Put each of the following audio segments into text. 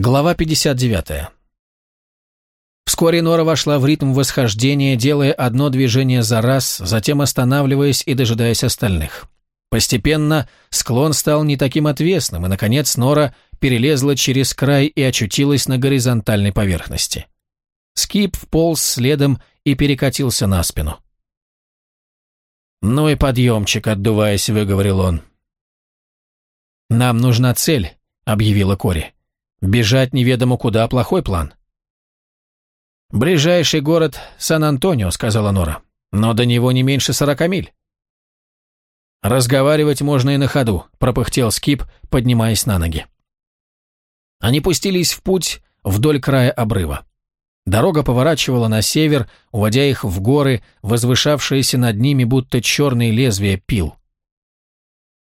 Глава 59. Вскоре Нора вошла в ритм восхождения, делая одно движение за раз, затем останавливаясь и дожидаясь остальных. Постепенно склон стал не таким отвесным, и, наконец, Нора перелезла через край и очутилась на горизонтальной поверхности. Скип вполз следом и перекатился на спину. «Ну и подъемчик», — отдуваясь, выговорил он. «Нам нужна цель», — объявила Кори. Бежать неведомо куда – плохой план. «Ближайший город Сан-Антонио», – сказала Нора. «Но до него не меньше сорока миль». «Разговаривать можно и на ходу», – пропыхтел Скип, поднимаясь на ноги. Они пустились в путь вдоль края обрыва. Дорога поворачивала на север, уводя их в горы, возвышавшиеся над ними будто черные лезвия пил.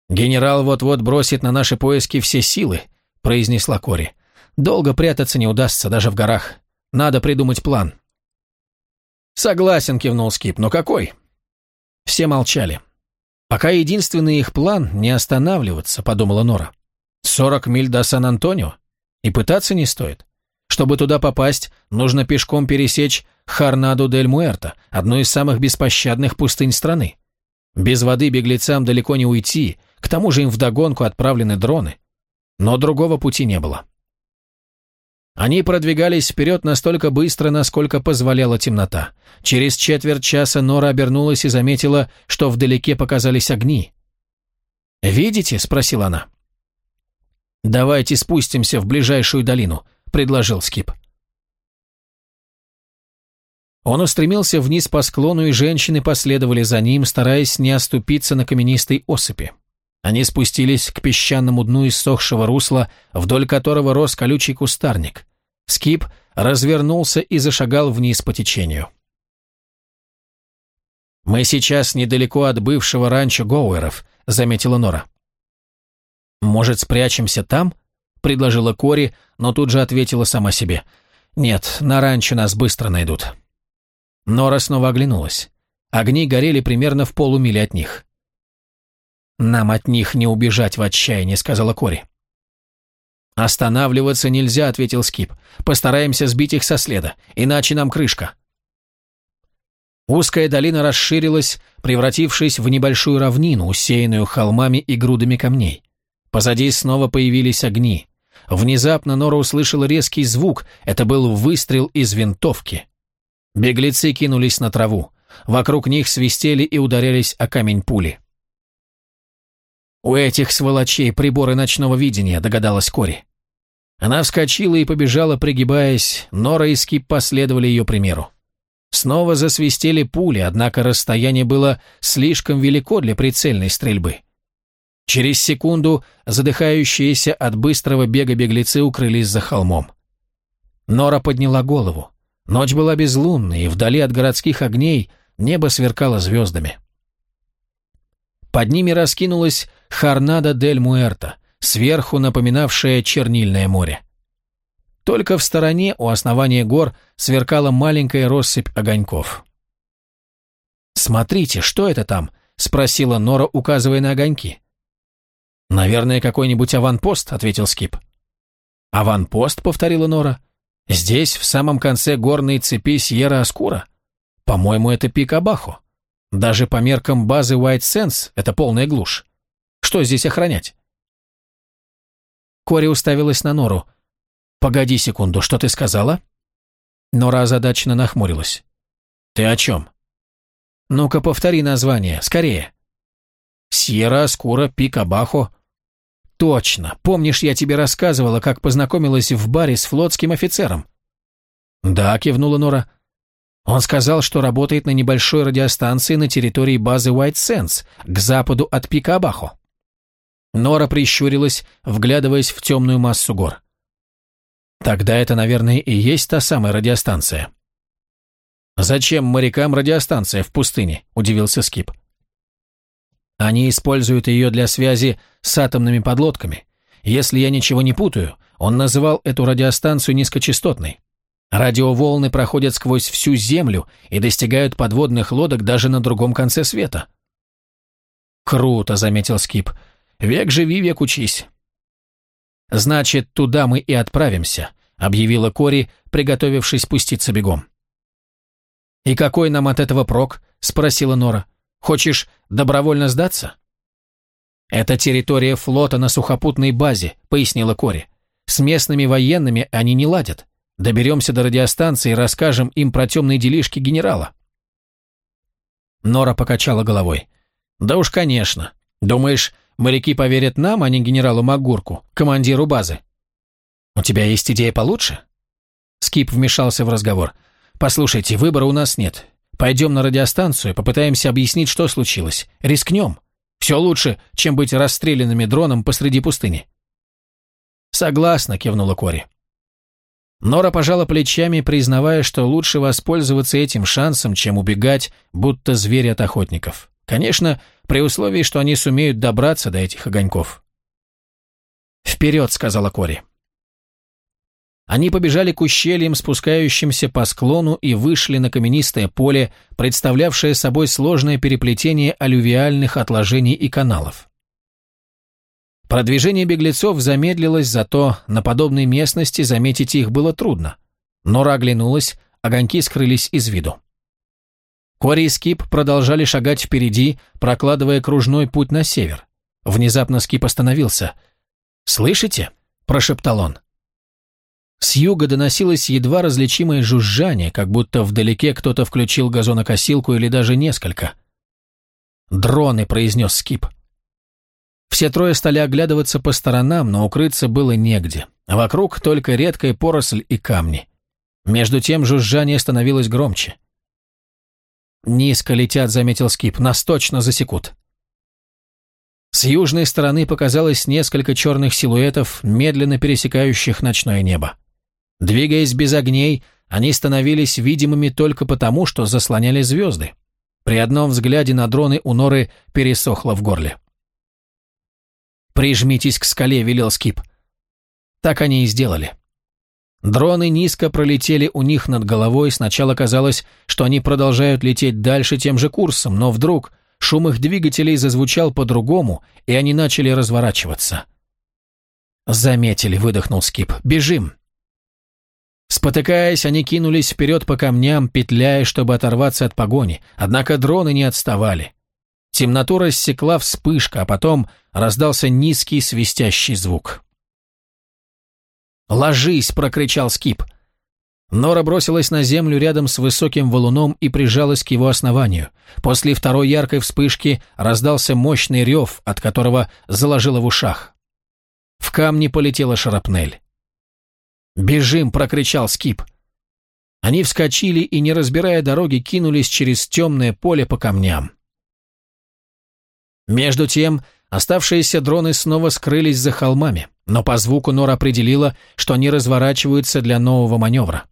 «Генерал вот-вот бросит на наши поиски все силы», – произнесла Кори. Долго прятаться не удастся, даже в горах. Надо придумать план. Согласен, кивнул Скип, но какой? Все молчали. Пока единственный их план – не останавливаться, подумала Нора. Сорок миль до Сан-Антонио? И пытаться не стоит. Чтобы туда попасть, нужно пешком пересечь Харнаду-дель-Муэрто, одну из самых беспощадных пустынь страны. Без воды беглецам далеко не уйти, к тому же им вдогонку отправлены дроны. Но другого пути не было. Они продвигались вперед настолько быстро, насколько позволяла темнота. Через четверть часа Нора обернулась и заметила, что вдалеке показались огни. «Видите?» – спросила она. «Давайте спустимся в ближайшую долину», – предложил Скип. Он устремился вниз по склону, и женщины последовали за ним, стараясь не оступиться на каменистой осыпи. Они спустились к песчаному дну иссохшего русла, вдоль которого рос колючий кустарник. Скип развернулся и зашагал вниз по течению. «Мы сейчас недалеко от бывшего ранчо Гоуэров», — заметила Нора. «Может, спрячемся там?» — предложила Кори, но тут же ответила сама себе. «Нет, на ранчо нас быстро найдут». Нора снова оглянулась. Огни горели примерно в полумиле от них. «Нам от них не убежать в отчаянии», — сказала Кори. «Останавливаться нельзя», — ответил Скип. «Постараемся сбить их со следа, иначе нам крышка». Узкая долина расширилась, превратившись в небольшую равнину, усеянную холмами и грудами камней. Позади снова появились огни. Внезапно Нора услышала резкий звук, это был выстрел из винтовки. Беглецы кинулись на траву. Вокруг них свистели и ударялись о камень пули. «У этих сволочей приборы ночного видения», — догадалась Кори. Она вскочила и побежала, пригибаясь, Нора и Скип последовали ее примеру. Снова засвистели пули, однако расстояние было слишком велико для прицельной стрельбы. Через секунду задыхающиеся от быстрого бега беглецы укрылись за холмом. Нора подняла голову. Ночь была безлунной, и вдали от городских огней небо сверкало звездами. Под ними раскинулась Харнада дель Муэрто, сверху напоминавшая чернильное море. Только в стороне, у основания гор, сверкала маленькая россыпь огоньков. «Смотрите, что это там?» — спросила Нора, указывая на огоньки. «Наверное, какой-нибудь аванпост», — ответил Скип. «Аванпост?» — повторила Нора. «Здесь, в самом конце горной цепи Сьерра-Аскура? По-моему, это пик Абахо. Даже по меркам базы White Sense это полная глушь. Что здесь охранять?» Кори уставилась на Нору. «Погоди секунду, что ты сказала?» Нора озадаченно нахмурилась. «Ты о чем?» «Ну-ка, повтори название, скорее». «Сьерра, Скура, Пикабахо». «Точно. Помнишь, я тебе рассказывала, как познакомилась в баре с флотским офицером?» «Да», — кивнула Нора. «Он сказал, что работает на небольшой радиостанции на территории базы White Sands, к западу от Пикабахо». Нора прищурилась, вглядываясь в темную массу гор. Тогда это, наверное, и есть та самая радиостанция. «Зачем морякам радиостанция в пустыне?» – удивился Скип. «Они используют ее для связи с атомными подлодками. Если я ничего не путаю, он называл эту радиостанцию низкочастотной. Радиоволны проходят сквозь всю Землю и достигают подводных лодок даже на другом конце света». «Круто», — заметил Скип. Век живи, век учись. «Значит, туда мы и отправимся», — объявила Кори, приготовившись спуститься бегом. «И какой нам от этого прок?» — спросила Нора. «Хочешь добровольно сдаться?» «Это территория флота на сухопутной базе», — пояснила Кори. «С местными военными они не ладят. Доберемся до радиостанции и расскажем им про темные делишки генерала». Нора покачала головой. «Да уж, конечно. Думаешь, моряки поверят нам, а не генералу Магурку, командиру базы?» «У тебя есть идея получше?» Скип вмешался в разговор. «Послушайте, выбора у нас нет. Пойдем на радиостанцию, попытаемся объяснить, что случилось. Рискнем. Все лучше, чем быть расстрелянными дроном посреди пустыни». «Согласна», — кивнула Кори. Нора пожала плечами, признавая, что лучше воспользоваться этим шансом, чем убегать, будто зверь от охотников. Конечно, при условии, что они сумеют добраться до этих огоньков. «Вперед!» — сказала Кори. Они побежали к ущельям, спускающимся по склону, и вышли на каменистое поле, представлявшее собой сложное переплетение алювиальных отложений и каналов. Продвижение беглецов замедлилось, зато на подобной местности заметить их было трудно. Нора оглянулась, огоньки скрылись из виду. Кори и Скип продолжали шагать впереди, прокладывая кружной путь на север. Внезапно Скип остановился. «Слышите?» – прошептал он. С юга доносилось едва различимое жужжание, как будто вдалеке кто-то включил газонокосилку или даже несколько. «Дроны», — произнес Скип. Все трое стали оглядываться по сторонам, но укрыться было негде. Вокруг только редкая поросль и камни. Между тем жужжание становилось громче. «Низко летят», — заметил Скип, — «нас точно засекут». С южной стороны показалось несколько черных силуэтов, медленно пересекающих ночное небо. Двигаясь без огней, они становились видимыми только потому, что заслоняли звезды. При одном взгляде на дроны у Норы пересохло в горле. «Прижмитесь к скале», — велел Скип. Так они и сделали. Дроны низко пролетели у них над головой, сначала казалось, что они продолжают лететь дальше тем же курсом, но вдруг шум их двигателей зазвучал по-другому, и они начали разворачиваться. «Заметили», — выдохнул Скип. «Бежим!» Спотыкаясь, они кинулись вперед по камням, петляя, чтобы оторваться от погони, однако дроны не отставали. Темноту рассекла вспышка, а потом раздался низкий свистящий звук. «Ложись!» — прокричал Скип. Нора бросилась на землю рядом с высоким валуном и прижалась к его основанию. После второй яркой вспышки раздался мощный рев, от которого заложило в ушах. В камни полетела шарапнель. «Бежим!» — прокричал Скип. Они вскочили и, не разбирая дороги, кинулись через темное поле по камням. Между тем, оставшиеся дроны снова скрылись за холмами, но по звуку Нора определила, что они разворачиваются для нового маневра.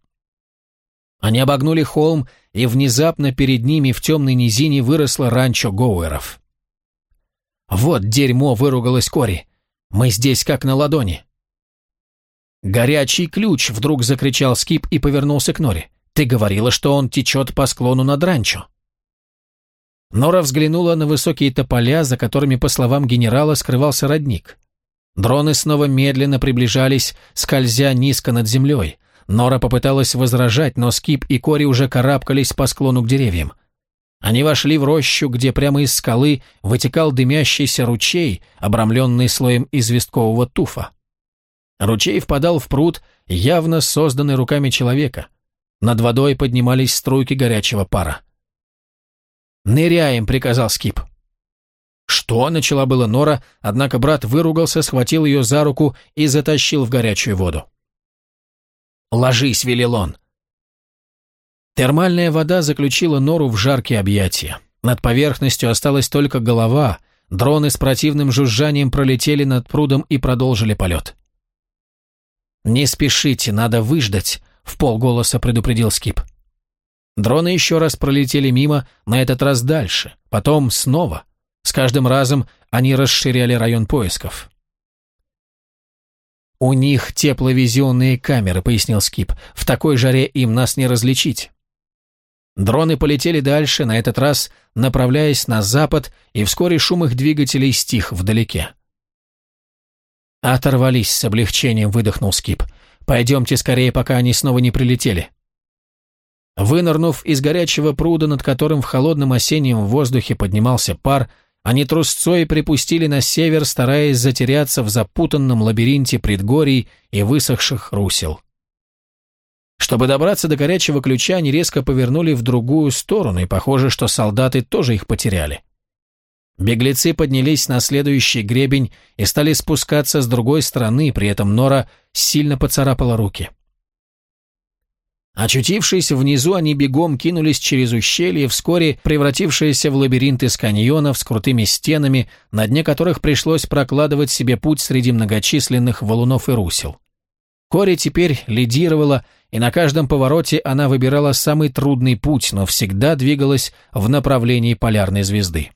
Они обогнули холм, и внезапно перед ними в темной низине выросло ранчо Гоуэров. «Вот дерьмо!» — выругалась Кори. «Мы здесь как на ладони». «Горячий ключ!» — вдруг закричал Скип и повернулся к Норе. «Ты говорила, что он течет по склону над ранчо». Нора взглянула на высокие тополя, за которыми, по словам генерала, скрывался родник. Дроны снова медленно приближались, скользя низко над землей. Нора попыталась возражать, но Скип и Кори уже карабкались по склону к деревьям. Они вошли в рощу, где прямо из скалы вытекал дымящийся ручей, обрамленный слоем известкового туфа. Ручей впадал в пруд, явно созданный руками человека. Над водой поднимались струйки горячего пара. «Ныряем», — приказал Скип. «Что?» — начала было Нора, однако брат выругался, схватил ее за руку и затащил в горячую воду. «Ложись», — велел он. Термальная вода заключила Нору в жаркие объятия. Над поверхностью осталась только голова, дроны с противным жужжанием пролетели над прудом и продолжили полет. «Не спешите, надо выждать», — в полголоса предупредил Скип. Дроны еще раз пролетели мимо, на этот раз дальше, потом снова. С каждым разом они расширяли район поисков. «У них тепловизионные камеры», — пояснил Скип. «В такой жаре им нас не различить». Дроны полетели дальше, на этот раз направляясь на запад, и вскоре шум их двигателей стих вдалеке. Оторвались с облегчением, выдохнул Скип. Пойдемте скорее, пока они снова не прилетели. Вынырнув из горячего пруда, над которым в холодном осеннем воздухе поднимался пар, они трусцой припустили на север, стараясь затеряться в запутанном лабиринте предгорий и высохших русел. Чтобы добраться до горячего ключа, они резко повернули в другую сторону, и похоже, что солдаты тоже их потеряли. Беглецы поднялись на следующий гребень и стали спускаться с другой стороны, при этом Нора сильно поцарапала руки. Очутившись внизу, они бегом кинулись через ущелье, вскоре превратившееся в лабиринт из каньонов с крутыми стенами, на дне которых пришлось прокладывать себе путь среди многочисленных валунов и русел. Кори теперь лидировала, и на каждом повороте она выбирала самый трудный путь, но всегда двигалась в направлении полярной звезды.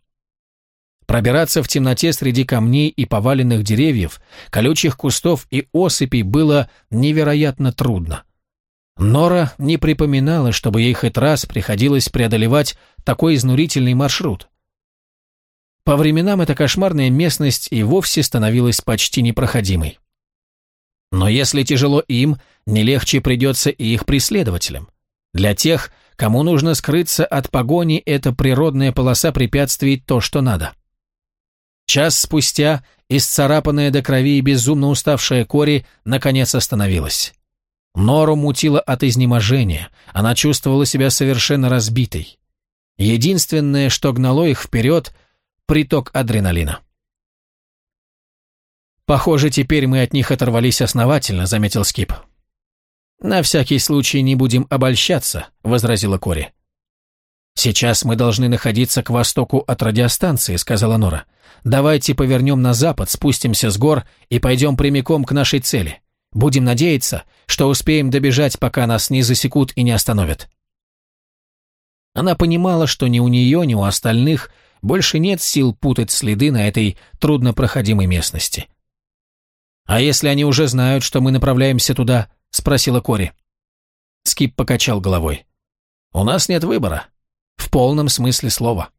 Пробираться в темноте среди камней и поваленных деревьев, колючих кустов и осыпей было невероятно трудно. Нора не припоминала, чтобы ей хоть раз приходилось преодолевать такой изнурительный маршрут. По временам эта кошмарная местность и вовсе становилась почти непроходимой. Но если тяжело им, не легче придется и их преследователям. Для тех, кому нужно скрыться от погони, эта природная полоса препятствий то, что надо. Час спустя, исцарапанная до крови и безумно уставшая Кори, наконец остановилась. Нору мутила от изнеможения, она чувствовала себя совершенно разбитой. Единственное, что гнало их вперед – приток адреналина. «Похоже, теперь мы от них оторвались основательно», – заметил Скип. «На всякий случай не будем обольщаться», – возразила Кори. «Сейчас мы должны находиться к востоку от радиостанции», — сказала Нора. «Давайте повернем на запад, спустимся с гор и пойдем прямиком к нашей цели. Будем надеяться, что успеем добежать, пока нас не засекут и не остановят». Она понимала, что ни у нее, ни у остальных больше нет сил путать следы на этой труднопроходимой местности. «А если они уже знают, что мы направляемся туда?» — спросила Кори. Скип покачал головой. «У нас нет выбора. В полном смысле слова.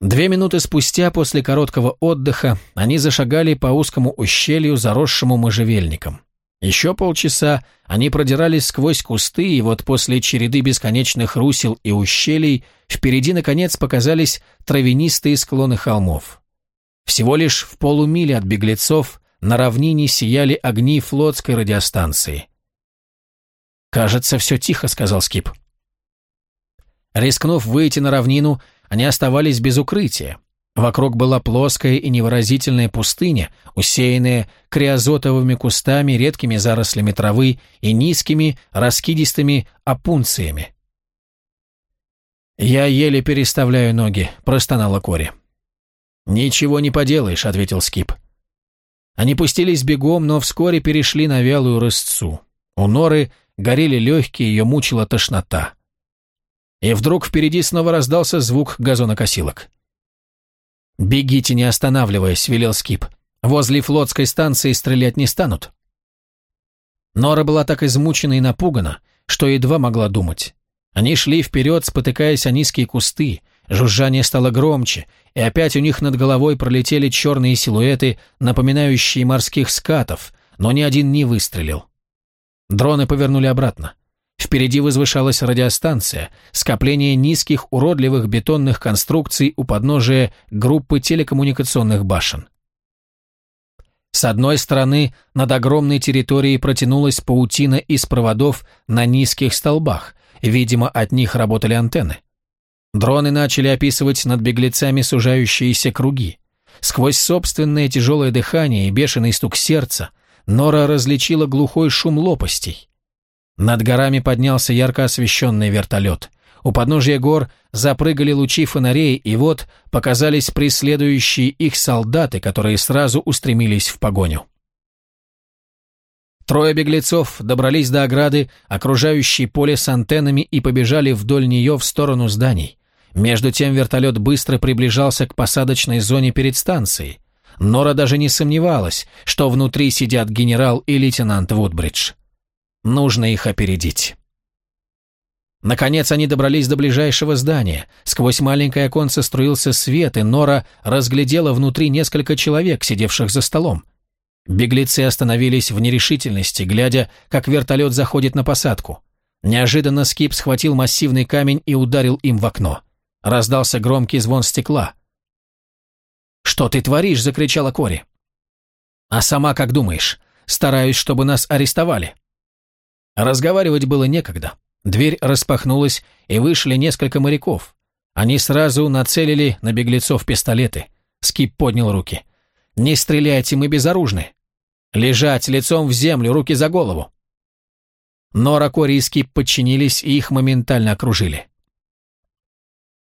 Две минуты спустя, после короткого отдыха, они зашагали по узкому ущелью, заросшему можжевельником. Еще полчаса они продирались сквозь кусты, и вот после череды бесконечных русел и ущелий впереди, наконец, показались травянистые склоны холмов. Всего лишь в полумиле от беглецов на равнине сияли огни флотской радиостанции. «Кажется, все тихо», — сказал Скип. Рискнув выйти на равнину, они оставались без укрытия. Вокруг была плоская и невыразительная пустыня, усеянная криозотовыми кустами, редкими зарослями травы и низкими, раскидистыми опунциями. «Я еле переставляю ноги», – простонала Кори. «Ничего не поделаешь», – ответил Скип. Они пустились бегом, но вскоре перешли на вялую рысцу. У Норы горели легкие, ее мучила тошнота. И вдруг впереди снова раздался звук газонокосилок. «Бегите, не останавливаясь», — велел Скип. «Возле флотской станции стрелять не станут». Нора была так измучена и напугана, что едва могла думать. Они шли вперед, спотыкаясь о низкие кусты, жужжание стало громче, и опять у них над головой пролетели черные силуэты, напоминающие морских скатов, но ни один не выстрелил. Дроны повернули обратно. Впереди возвышалась радиостанция, скопление низких уродливых бетонных конструкций у подножия группы телекоммуникационных башен. С одной стороны, над огромной территорией протянулась паутина из проводов на низких столбах, видимо, от них работали антенны. Дроны начали описывать над беглецами сужающиеся круги. Сквозь собственное тяжелое дыхание и бешеный стук сердца Нора различила глухой шум лопастей. Над горами поднялся ярко освещенный вертолет. У подножия гор запрыгали лучи фонарей, и вот показались преследующие их солдаты, которые сразу устремились в погоню. Трое беглецов добрались до ограды, окружающей поле с антеннами, и побежали вдоль нее в сторону зданий. Между тем вертолет быстро приближался к посадочной зоне перед станцией. Нора даже не сомневалась, что внутри сидят генерал и лейтенант Вудбридж. Нужно их опередить. Наконец они добрались до ближайшего здания. Сквозь маленькое оконце струился свет, и Нора разглядела внутри несколько человек, сидевших за столом. Беглецы остановились в нерешительности, глядя, как вертолет заходит на посадку. Неожиданно Скип схватил массивный камень и ударил им в окно. Раздался громкий звон стекла. «Что ты творишь?» – закричала Кори. «А сама как думаешь? Стараюсь, чтобы нас арестовали». Разговаривать было некогда. Дверь распахнулась, и вышли несколько моряков. Они сразу нацелили на беглецов пистолеты. Скип поднял руки. «Не стреляйте, мы безоружны!» «Лежать лицом в землю, руки за голову!» Нора, Кори и Скип подчинились, и их моментально окружили.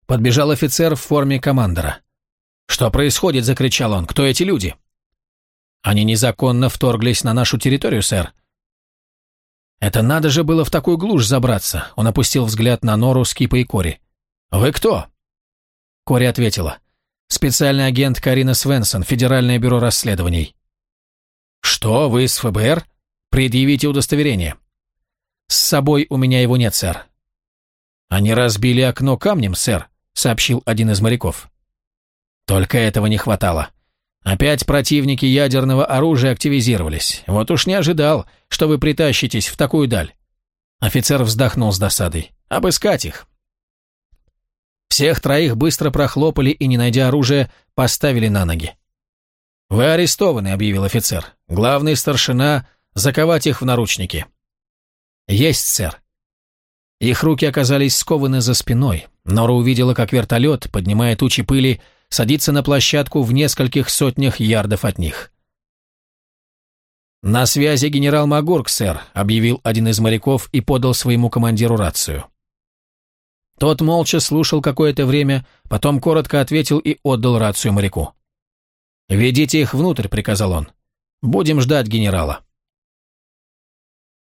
Подбежал офицер в форме командора. «Что происходит?» – закричал он. «Кто эти люди?» «Они незаконно вторглись на нашу территорию, сэр». «Это надо же было в такую глушь забраться!» Он опустил взгляд на Нору, Скипа и Кори. «Вы кто?» Кори ответила. «Специальный агент Карина Свенсон, Федеральное бюро расследований». «Что, вы из ФБР? Предъявите удостоверение». «С собой у меня его нет, сэр». «Они разбили окно камнем, сэр», — сообщил один из моряков. Только этого не хватало. Опять противники ядерного оружия активизировались. Вот уж не ожидал, что вы притащитесь в такую даль. Офицер вздохнул с досадой. Обыскать их. Всех троих быстро прохлопали и, не найдя оружия, поставили на ноги. «Вы арестованы», — объявил офицер. «Главный старшина — заковать их в наручники». «Есть, сэр». Их руки оказались скованы за спиной. Нора увидела, как вертолет, поднимая тучи пыли, садится на площадку в нескольких сотнях ярдов от них. «На связи генерал Магурк, сэр», — объявил один из моряков и подал своему командиру рацию. Тот молча слушал какое-то время, потом коротко ответил и отдал рацию моряку. «Ведите их внутрь», — приказал он. «Будем ждать генерала».